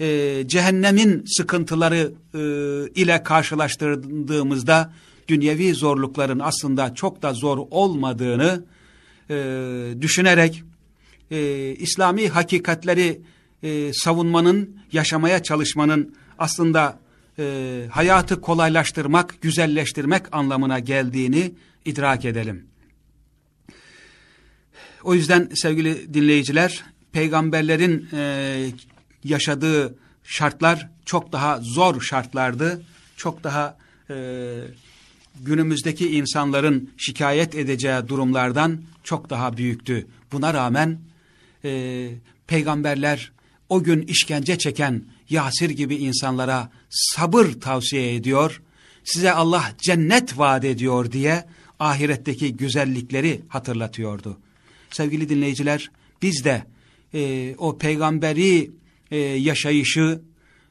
E, cehennemin sıkıntıları e, ile karşılaştırdığımızda dünyevi zorlukların aslında çok da zor olmadığını e, düşünerek e, İslami hakikatleri e, savunmanın, yaşamaya çalışmanın aslında e, hayatı kolaylaştırmak, güzelleştirmek anlamına geldiğini idrak edelim. O yüzden sevgili dinleyiciler, peygamberlerin e, yaşadığı şartlar çok daha zor şartlardı. Çok daha e, günümüzdeki insanların şikayet edeceği durumlardan çok daha büyüktü. Buna rağmen e, peygamberler o gün işkence çeken Yasir gibi insanlara sabır tavsiye ediyor, size Allah cennet vaat ediyor diye ahiretteki güzellikleri hatırlatıyordu. Sevgili dinleyiciler, biz de e, o peygamberi e, yaşayışı,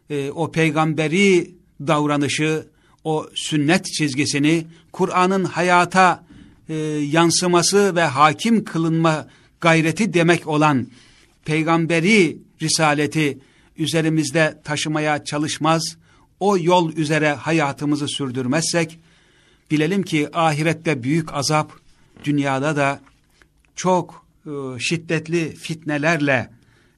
e, o peygamberi davranışı, o sünnet çizgisini Kur'an'ın hayata e, yansıması ve hakim kılınma gayreti demek olan peygamberi risaleti üzerimizde taşımaya çalışmaz, o yol üzere hayatımızı sürdürmezsek, bilelim ki ahirette büyük azap, dünyada da çok e, şiddetli fitnelerle,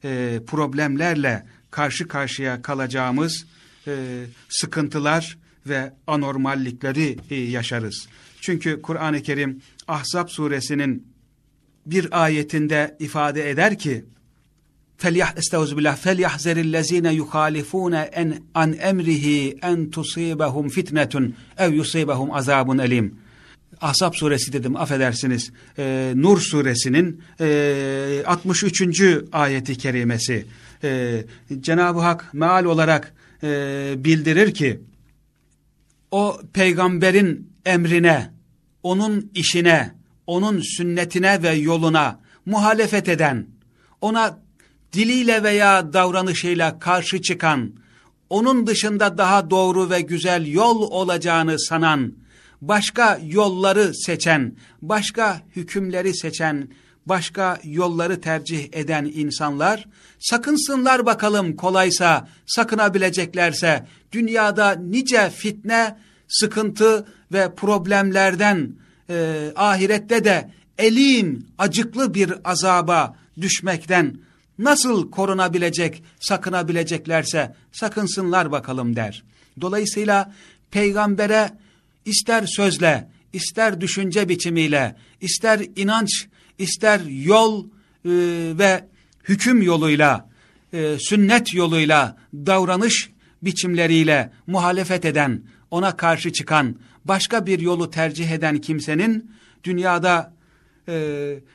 e, problemlerle karşı karşıya kalacağımız e, sıkıntılar ve anormallikleri e, yaşarız. Çünkü Kur'an-ı Kerim Ahzab suresinin bir ayetinde ifade eder ki فَلْيَحْ اَسْتَوْزُ بِاللّٰهِ فَلْيَحْزَرِ الَّذ۪ينَ يُخَالِفُونَ اَنْ اَمْرِهِ اَنْ تُصِيبَهُمْ فِتْنَةٌ اَوْ يُصِيبَهُمْ عَذَابٌ اَلِيمٌ Ahzab suresi dedim affedersiniz. Ee, Nur suresinin e, 63. ayeti kerimesi. Ee, Cenab-ı Hak meal olarak e, bildirir ki o peygamberin emrine, onun işine, onun sünnetine ve yoluna muhalefet eden, ona diliyle veya davranışıyla karşı çıkan, onun dışında daha doğru ve güzel yol olacağını sanan, başka yolları seçen, başka hükümleri seçen, başka yolları tercih eden insanlar, sakınsınlar bakalım kolaysa, sakınabileceklerse, dünyada nice fitne, sıkıntı ve problemlerden e, ahirette de elim, acıklı bir azaba düşmekten nasıl korunabilecek, sakınabileceklerse sakınsınlar bakalım der. Dolayısıyla peygambere ister sözle, ister düşünce biçimiyle, ister inanç, ister yol e, ve hüküm yoluyla, e, sünnet yoluyla, davranış biçimleriyle muhalefet eden, ona karşı çıkan, başka bir yolu tercih eden kimsenin dünyada e,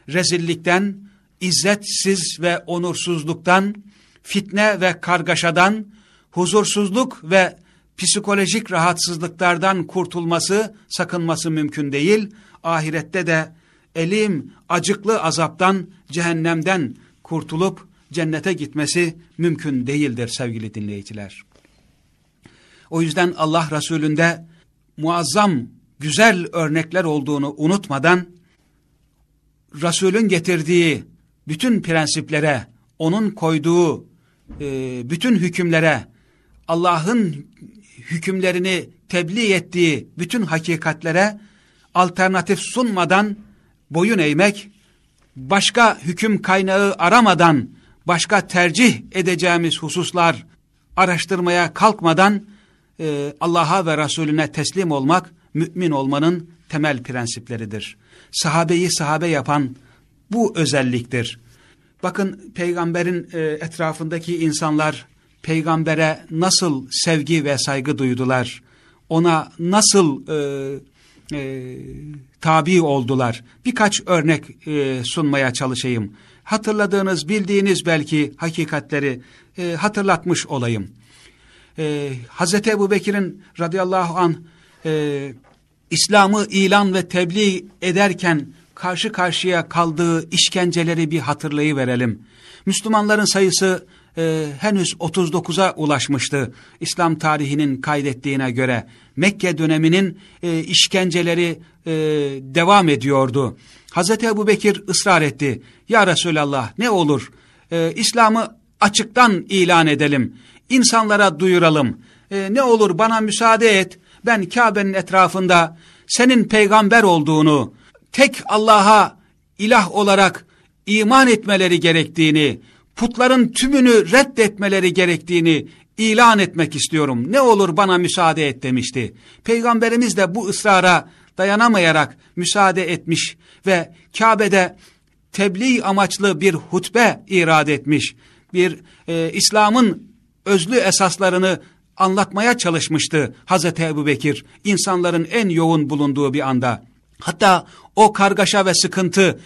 rezillikten, izzetsiz ve onursuzluktan, fitne ve kargaşadan, huzursuzluk ve psikolojik rahatsızlıklardan kurtulması, sakınması mümkün değil. Ahirette de elim, acıklı azaptan, cehennemden kurtulup cennete gitmesi mümkün değildir sevgili dinleyiciler. O yüzden Allah Resulü'nde muazzam, güzel örnekler olduğunu unutmadan, Resulün getirdiği bütün prensiplere, onun koyduğu e, bütün hükümlere, Allah'ın hükümlerini tebliğ ettiği bütün hakikatlere alternatif sunmadan boyun eğmek, başka hüküm kaynağı aramadan, başka tercih edeceğimiz hususlar araştırmaya kalkmadan e, Allah'a ve Resulüne teslim olmak, mümin olmanın temel prensipleridir. Sahabeyi sahabe yapan bu özelliktir. Bakın peygamberin e, etrafındaki insanlar peygambere nasıl sevgi ve saygı duydular, ona nasıl e, e, tabi oldular. Birkaç örnek e, sunmaya çalışayım. Hatırladığınız, bildiğiniz belki hakikatleri e, hatırlatmış olayım. E, Hazreti Ebu Bekir'in radıyallahu an e, İslam'ı ilan ve tebliğ ederken karşı karşıya kaldığı işkenceleri bir hatırlayıverelim. Müslümanların sayısı e, henüz 39'a ulaşmıştı. İslam tarihinin kaydettiğine göre Mekke döneminin e, işkenceleri e, devam ediyordu. Hazreti Ebu Bekir ısrar etti. Ya Resulallah ne olur e, İslam'ı açıktan ilan edelim. İnsanlara duyuralım. E, ne olur bana müsaade et. Ben Kabe'nin etrafında senin peygamber olduğunu, tek Allah'a ilah olarak iman etmeleri gerektiğini, putların tümünü reddetmeleri gerektiğini ilan etmek istiyorum. Ne olur bana müsaade et demişti. Peygamberimiz de bu ısrara dayanamayarak müsaade etmiş ve Kabe'de tebliğ amaçlı bir hutbe irade etmiş. Bir e, İslam'ın özlü esaslarını anlatmaya çalışmıştı Hazreti Ebu Bekir insanların en yoğun bulunduğu bir anda. Hatta o kargaşa ve sıkıntı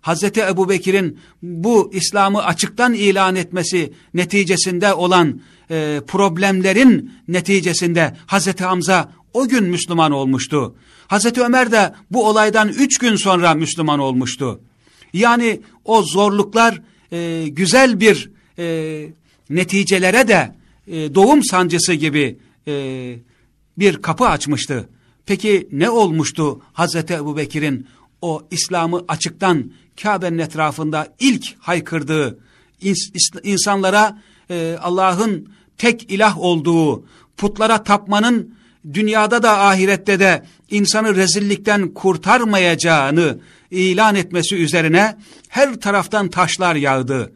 Hazreti Ebu Bekir'in bu İslam'ı açıktan ilan etmesi neticesinde olan e, problemlerin neticesinde Hazreti Hamza o gün Müslüman olmuştu. Hazreti Ömer de bu olaydan üç gün sonra Müslüman olmuştu. Yani o zorluklar e, güzel bir e, neticelere de e, doğum sancısı gibi e, bir kapı açmıştı. Peki ne olmuştu Hazreti Ebu Bekir'in o İslam'ı açıktan Kabe'nin etrafında ilk haykırdığı ins insanlara e, Allah'ın tek ilah olduğu, putlara tapmanın dünyada da ahirette de insanı rezillikten kurtarmayacağını ilan etmesi üzerine her taraftan taşlar yağdı.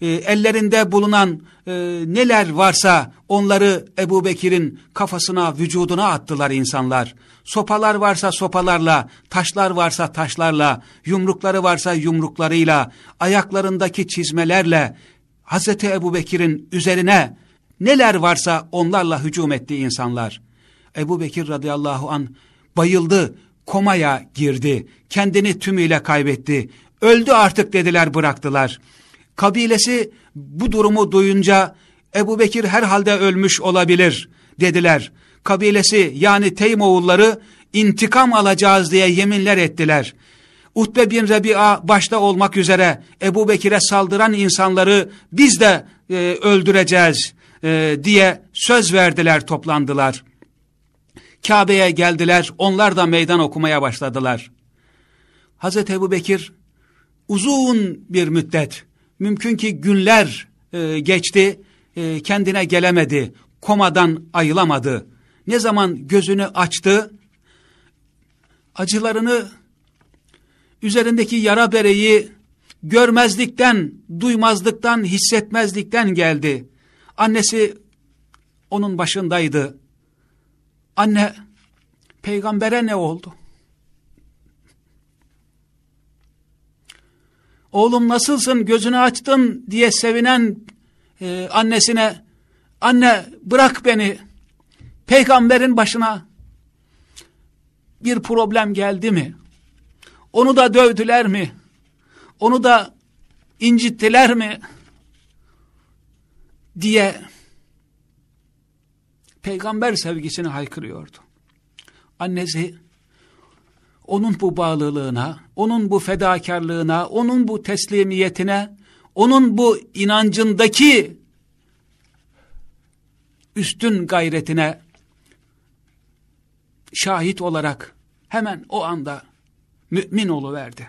E, ellerinde bulunan e, neler varsa onları Ebu Bekir'in kafasına, vücuduna attılar insanlar. Sopalar varsa sopalarla, taşlar varsa taşlarla, yumrukları varsa yumruklarıyla, ayaklarındaki çizmelerle Hazreti Ebu Bekir'in üzerine neler varsa onlarla hücum etti insanlar. Ebu Bekir radıyallahu an bayıldı, komaya girdi, kendini tümüyle kaybetti. Öldü artık dediler bıraktılar. Kabilesi bu durumu duyunca Ebu Bekir herhalde ölmüş olabilir dediler. Kabilesi yani Teymoğulları intikam alacağız diye yeminler ettiler. Utbe bin Rebi'a başta olmak üzere Ebu Bekir'e saldıran insanları biz de e, öldüreceğiz e, diye söz verdiler toplandılar. Kabe'ye geldiler onlar da meydan okumaya başladılar. Hazreti Ebu Bekir uzun bir müddet mümkün ki günler e, geçti e, kendine gelemedi komadan ayılamadı. Ne zaman gözünü açtı acılarını üzerindeki yara bereyi görmezlikten, duymazlıktan, hissetmezlikten geldi. Annesi onun başındaydı. Anne, peygambere ne oldu? Oğlum nasılsın, gözünü açtın diye sevinen e, annesine, anne bırak beni, peygamberin başına bir problem geldi mi? Onu da dövdüler mi? Onu da incittiler mi? Diye peygamber sevgisini haykırıyordu. Annesi onun bu bağlılığına, onun bu fedakarlığına, onun bu teslimiyetine, onun bu inancındaki üstün gayretine şahit olarak hemen o anda mümin verdi.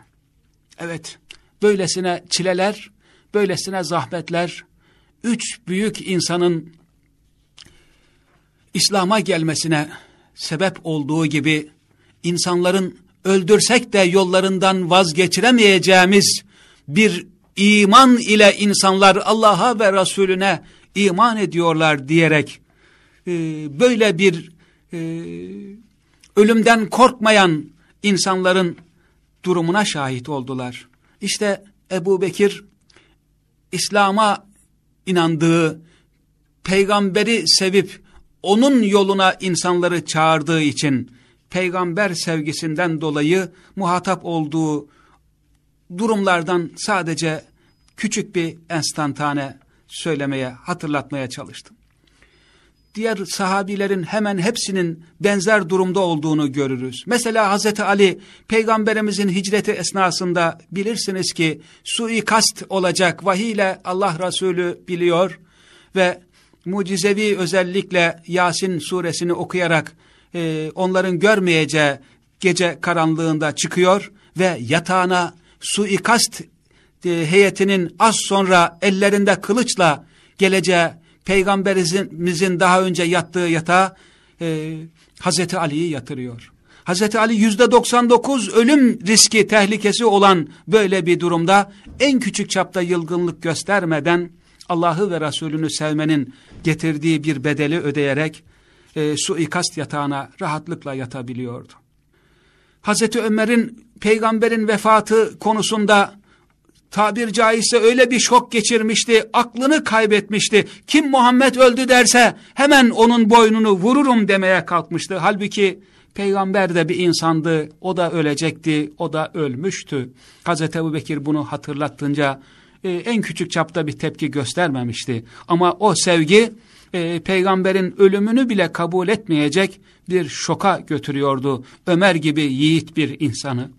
Evet, böylesine çileler, böylesine zahmetler, üç büyük insanın İslam'a gelmesine sebep olduğu gibi insanların öldürsek de yollarından vazgeçiremeyeceğimiz bir iman ile insanlar Allah'a ve Resulüne iman ediyorlar diyerek e, böyle bir e, ölümden korkmayan insanların durumuna şahit oldular. İşte Ebu Bekir İslam'a inandığı, peygamberi sevip onun yoluna insanları çağırdığı için peygamber sevgisinden dolayı muhatap olduğu durumlardan sadece küçük bir enstantane söylemeye, hatırlatmaya çalıştım. Diğer sahabilerin hemen hepsinin benzer durumda olduğunu görürüz. Mesela Hazreti Ali peygamberimizin hicreti esnasında bilirsiniz ki suikast olacak vahiyle Allah Resulü biliyor ve mucizevi özellikle Yasin suresini okuyarak e, onların görmeyeceği gece karanlığında çıkıyor ve yatağına suikast e, heyetinin az sonra ellerinde kılıçla geleceği peygamberimizin daha önce yattığı yatağa e, Hazreti Ali'yi yatırıyor. Hazreti Ali yüzde 99 ölüm riski tehlikesi olan böyle bir durumda en küçük çapta yılgınlık göstermeden Allah'ı ve Resulünü sevmenin getirdiği bir bedeli ödeyerek e, suikast yatağına rahatlıkla yatabiliyordu. Hazreti Ömer'in peygamberin vefatı konusunda tabir caizse öyle bir şok geçirmişti, aklını kaybetmişti. Kim Muhammed öldü derse hemen onun boynunu vururum demeye kalkmıştı. Halbuki peygamber de bir insandı, o da ölecekti, o da ölmüştü. Hazreti Ebu Bekir bunu hatırlattınca e, en küçük çapta bir tepki göstermemişti. Ama o sevgi e, peygamberin ölümünü bile kabul etmeyecek bir şoka götürüyordu. Ömer gibi yiğit bir insanı.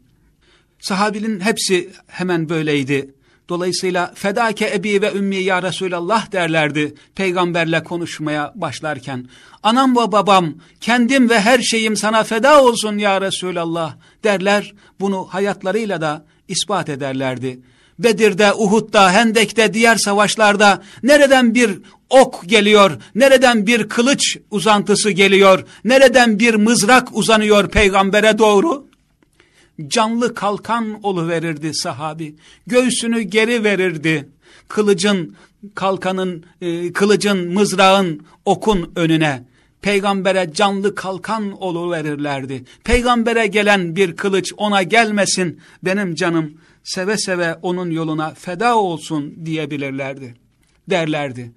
Sahabinin hepsi hemen böyleydi. Dolayısıyla fedake ebi ve ümmi ya Resulallah derlerdi peygamberle konuşmaya başlarken. Anam ve babam, kendim ve her şeyim sana feda olsun ya Resulallah derler. Bunu hayatlarıyla da ispat ederlerdi. Bedir'de, Uhud'da, Hendek'te, diğer savaşlarda nereden bir ok geliyor, nereden bir kılıç uzantısı geliyor, nereden bir mızrak uzanıyor peygambere doğru? Canlı kalkan verirdi sahabi, göğsünü geri verirdi. Kılıcın, kalkanın, e, kılıcın, mızrağın, okun önüne peygambere canlı kalkan verirlerdi. Peygambere gelen bir kılıç ona gelmesin benim canım seve seve onun yoluna feda olsun diyebilirlerdi, derlerdi.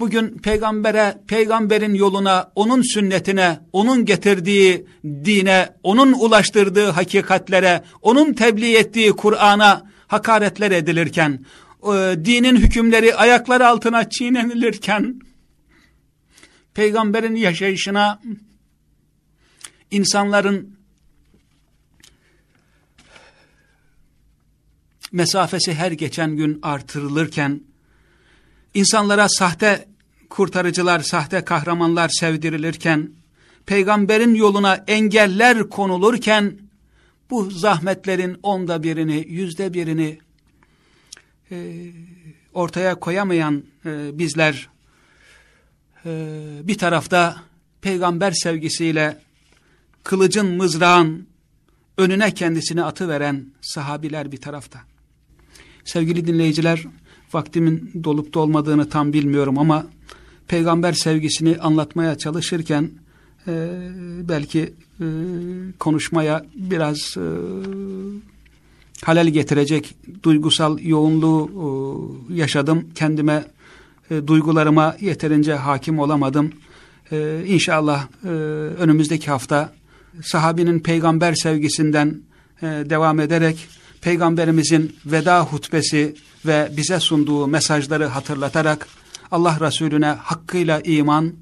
Bugün peygambere, peygamberin yoluna, onun sünnetine, onun getirdiği dine, onun ulaştırdığı hakikatlere, onun tebliğ ettiği Kur'an'a hakaretler edilirken, dinin hükümleri ayaklar altına çiğnenilirken, peygamberin yaşayışına, insanların mesafesi her geçen gün artırılırken, insanlara sahte kurtarıcılar, sahte kahramanlar sevdirilirken, peygamberin yoluna engeller konulurken, bu zahmetlerin onda birini, yüzde birini e, ortaya koyamayan e, bizler, e, bir tarafta peygamber sevgisiyle kılıcın, mızrağın önüne kendisini atıveren sahabiler bir tarafta. Sevgili dinleyiciler, vaktimin dolup dolmadığını tam bilmiyorum ama peygamber sevgisini anlatmaya çalışırken e, belki e, konuşmaya biraz e, halel getirecek duygusal yoğunluğu e, yaşadım. Kendime, e, duygularıma yeterince hakim olamadım. E, inşallah e, önümüzdeki hafta sahabinin peygamber sevgisinden e, devam ederek peygamberimizin veda hutbesi ve bize sunduğu mesajları hatırlatarak Allah Resulüne hakkıyla iman,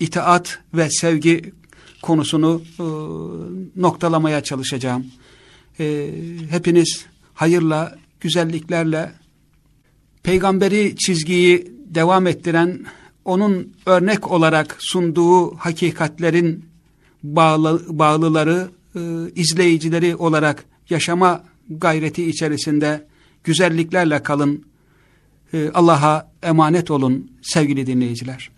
itaat ve sevgi konusunu e, noktalamaya çalışacağım. E, hepiniz hayırla, güzelliklerle peygamberi çizgiyi devam ettiren, onun örnek olarak sunduğu hakikatlerin bağlı, bağlıları, e, izleyicileri olarak yaşama gayreti içerisinde güzelliklerle kalın. E, Allah'a emanet olun sevgili dinleyiciler.